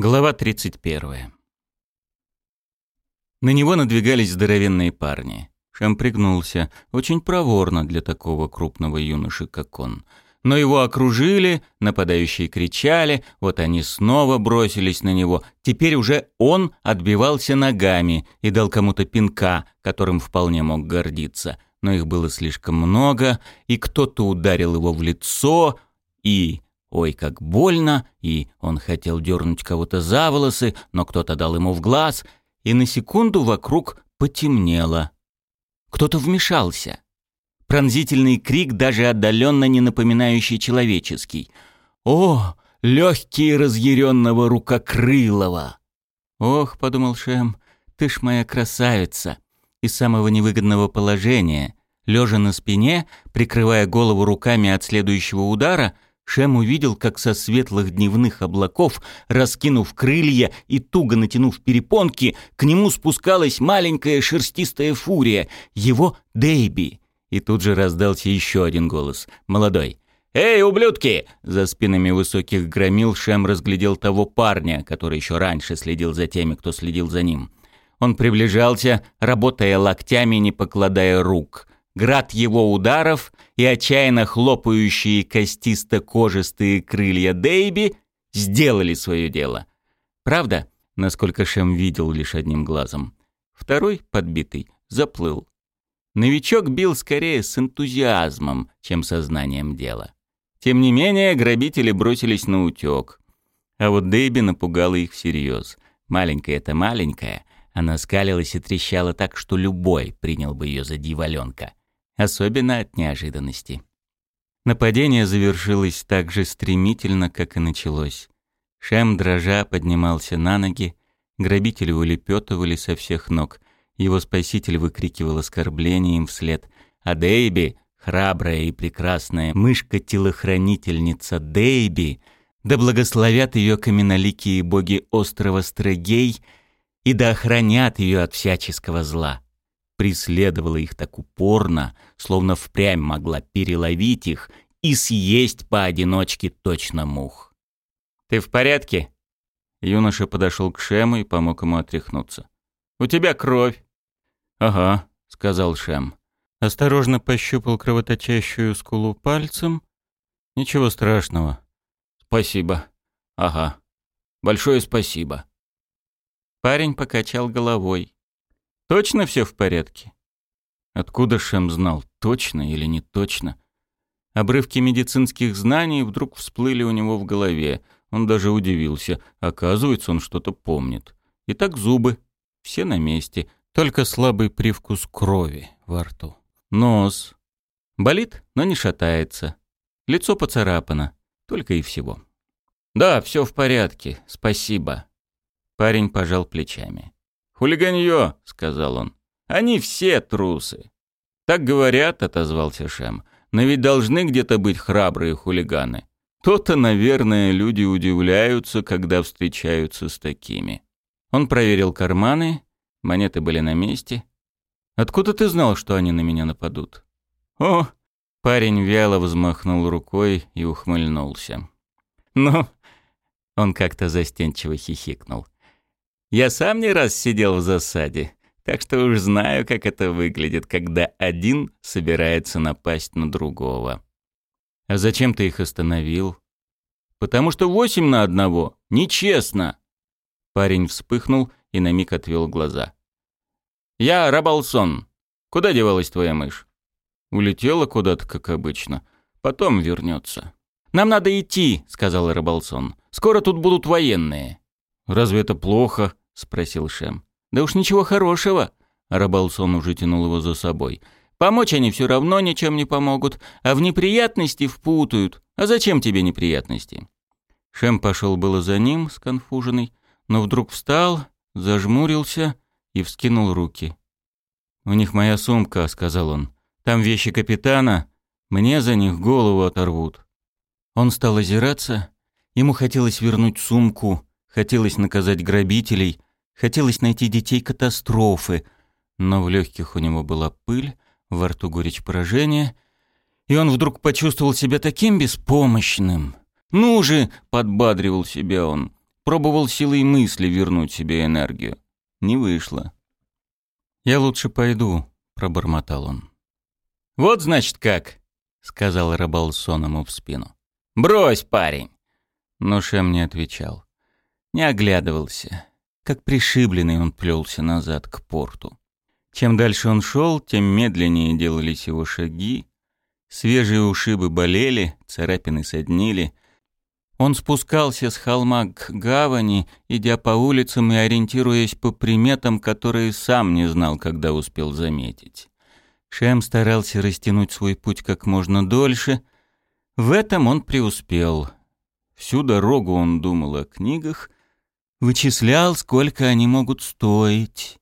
Глава 31. На него надвигались здоровенные парни. Шам пригнулся, очень проворно для такого крупного юноши, как он. Но его окружили, нападающие кричали, вот они снова бросились на него. Теперь уже он отбивался ногами и дал кому-то пинка, которым вполне мог гордиться. Но их было слишком много, и кто-то ударил его в лицо, и Ой, как больно, и он хотел дернуть кого-то за волосы, но кто-то дал ему в глаз, и на секунду вокруг потемнело. Кто-то вмешался. Пронзительный крик, даже отдаленно не напоминающий человеческий. «О, легкие разъяренного рукокрылого!» «Ох», — подумал Шем, — «ты ж моя красавица!» Из самого невыгодного положения, лежа на спине, прикрывая голову руками от следующего удара — Шем увидел, как со светлых дневных облаков, раскинув крылья и туго натянув перепонки, к нему спускалась маленькая шерстистая фурия, его Дейби. И тут же раздался еще один голос, молодой. «Эй, ублюдки!» За спинами высоких громил Шем разглядел того парня, который еще раньше следил за теми, кто следил за ним. Он приближался, работая локтями, не покладая рук град его ударов и отчаянно хлопающие костисто-кожистые крылья Дейби сделали свое дело. Правда, насколько Шем видел лишь одним глазом. Второй, подбитый, заплыл. Новичок бил скорее с энтузиазмом, чем сознанием дела. Тем не менее, грабители бросились на утек. А вот Дейби напугала их всерьез. Маленькая-то маленькая, она скалилась и трещала так, что любой принял бы ее за дьяволенка особенно от неожиданности. Нападение завершилось так же стремительно, как и началось. Шем, дрожа, поднимался на ноги, грабители улепетывали со всех ног, его спаситель выкрикивал оскорбления им вслед, а Дейби, храбрая и прекрасная мышка-телохранительница Дейби, да благословят ее каменоликие боги острова Стрегей и да охранят ее от всяческого зла преследовала их так упорно, словно впрямь могла переловить их и съесть поодиночке точно мух. «Ты в порядке?» Юноша подошел к Шему и помог ему отряхнуться. «У тебя кровь». «Ага», — сказал Шем. Осторожно пощупал кровоточащую скулу пальцем. «Ничего страшного». «Спасибо». «Ага. Большое спасибо». Парень покачал головой. Точно все в порядке? Откуда Шем знал, точно или не точно? Обрывки медицинских знаний вдруг всплыли у него в голове. Он даже удивился. Оказывается, он что-то помнит. Итак, зубы. Все на месте. Только слабый привкус крови во рту. Нос. Болит, но не шатается. Лицо поцарапано. Только и всего. «Да, все в порядке. Спасибо». Парень пожал плечами. «Хулиганье», — сказал он. «Они все трусы». «Так говорят», — отозвался Шем. «Но ведь должны где-то быть храбрые хулиганы. То-то, наверное, люди удивляются, когда встречаются с такими». Он проверил карманы, монеты были на месте. «Откуда ты знал, что они на меня нападут?» «О!» — парень вяло взмахнул рукой и ухмыльнулся. «Ну...» — он как-то застенчиво хихикнул. Я сам не раз сидел в засаде, так что уж знаю, как это выглядит, когда один собирается напасть на другого. А зачем ты их остановил? Потому что восемь на одного. Нечестно. Парень вспыхнул и на миг отвел глаза. Я Рабалсон. Куда девалась твоя мышь? Улетела куда-то, как обычно. Потом вернется. Нам надо идти, сказал Рабалсон. Скоро тут будут военные. Разве это плохо? Спросил Шем. «Да уж ничего хорошего!» Рабалсон уже тянул его за собой. «Помочь они все равно ничем не помогут, а в неприятности впутают. А зачем тебе неприятности?» Шем пошел было за ним, сконфуженный, но вдруг встал, зажмурился и вскинул руки. «У них моя сумка», — сказал он. «Там вещи капитана. Мне за них голову оторвут». Он стал озираться. Ему хотелось вернуть сумку, хотелось наказать грабителей, Хотелось найти детей катастрофы, но в легких у него была пыль, во рту горечь поражения, и он вдруг почувствовал себя таким беспомощным. «Ну же!» — подбадривал себя он. пробовал силой мысли вернуть себе энергию. Не вышло. «Я лучше пойду», — пробормотал он. «Вот, значит, как», — сказал Рабалсон ему в спину. «Брось, парень!» Но Шем не отвечал. Не оглядывался. Как пришибленный он плелся назад к порту. Чем дальше он шел, тем медленнее делались его шаги. Свежие ушибы болели, царапины соднили. Он спускался с холма к гавани, идя по улицам и ориентируясь по приметам, которые сам не знал, когда успел заметить. Шем старался растянуть свой путь как можно дольше. В этом он преуспел. Всю дорогу он думал о книгах, вычислял, сколько они могут стоить.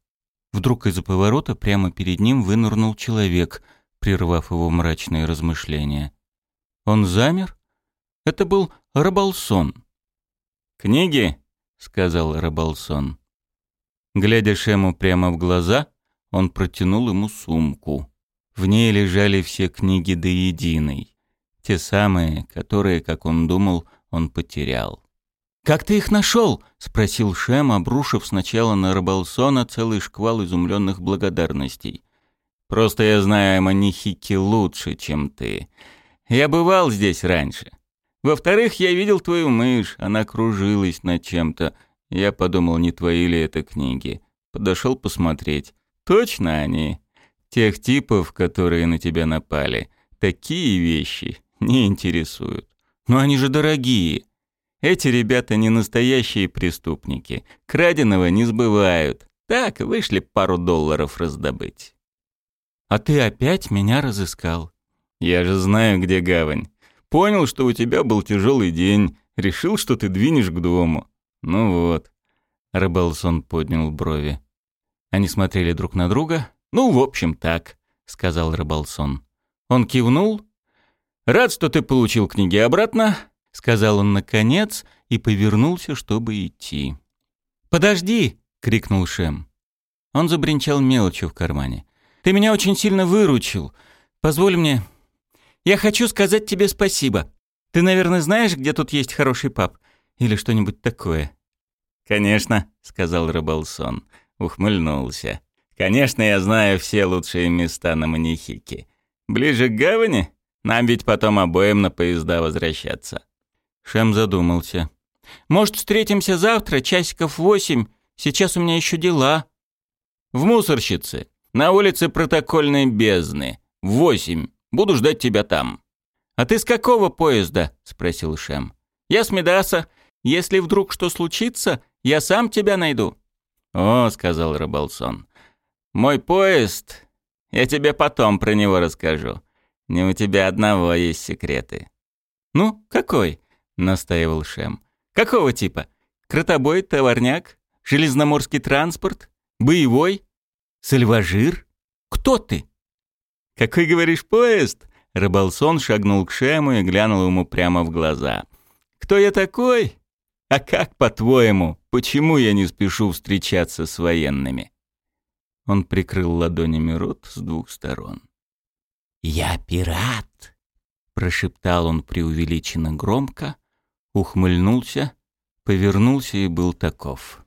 Вдруг из-за поворота прямо перед ним вынырнул человек, прервав его мрачные размышления. Он замер? Это был Рабалсон. «Книги?» — сказал Рабалсон. Глядя Шему прямо в глаза, он протянул ему сумку. В ней лежали все книги до единой. Те самые, которые, как он думал, он потерял. «Как ты их нашел?» — спросил Шем, обрушив сначала на Рабалсона целый шквал изумленных благодарностей. «Просто я знаю о лучше, чем ты. Я бывал здесь раньше. Во-вторых, я видел твою мышь, она кружилась над чем-то. Я подумал, не твои ли это книги. Подошел посмотреть. Точно они. Тех типов, которые на тебя напали. Такие вещи не интересуют. Но они же дорогие. Эти ребята не настоящие преступники. Краденого не сбывают. Так, вышли пару долларов раздобыть. А ты опять меня разыскал. Я же знаю, где гавань. Понял, что у тебя был тяжелый день. Решил, что ты двинешь к дому. Ну вот. Рыбалсон поднял брови. Они смотрели друг на друга. Ну, в общем, так, сказал Рыбалсон. Он кивнул, «Рад, что ты получил книги обратно», — сказал он наконец и повернулся, чтобы идти. «Подожди!» — крикнул Шем. Он забринчал мелочью в кармане. «Ты меня очень сильно выручил. Позволь мне... Я хочу сказать тебе спасибо. Ты, наверное, знаешь, где тут есть хороший паб? Или что-нибудь такое?» «Конечно», — сказал Рыбалсон. Ухмыльнулся. «Конечно, я знаю все лучшие места на Манихике. Ближе к гавани?» Нам ведь потом обоим на поезда возвращаться». Шем задумался. «Может, встретимся завтра, часиков восемь? Сейчас у меня еще дела». «В мусорщице. На улице протокольной бездны. Восемь. Буду ждать тебя там». «А ты с какого поезда?» — спросил Шем. «Я с Медаса. Если вдруг что случится, я сам тебя найду». «О», — сказал Рыбалсон, — «мой поезд... Я тебе потом про него расскажу. Не у тебя одного есть секреты. Ну, какой? Настаивал Шем. Какого типа? Кротобой, товарняк, железноморский транспорт, боевой, сальважир? Кто ты? Какой говоришь поезд? Рыбалсон шагнул к Шему и глянул ему прямо в глаза. Кто я такой? А как, по-твоему, почему я не спешу встречаться с военными? Он прикрыл ладонями рот с двух сторон. «Я пират!» — прошептал он преувеличенно громко, ухмыльнулся, повернулся и был таков.